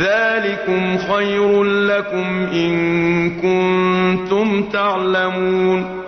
ذلكم خير لكم إن كنتم تعلمون.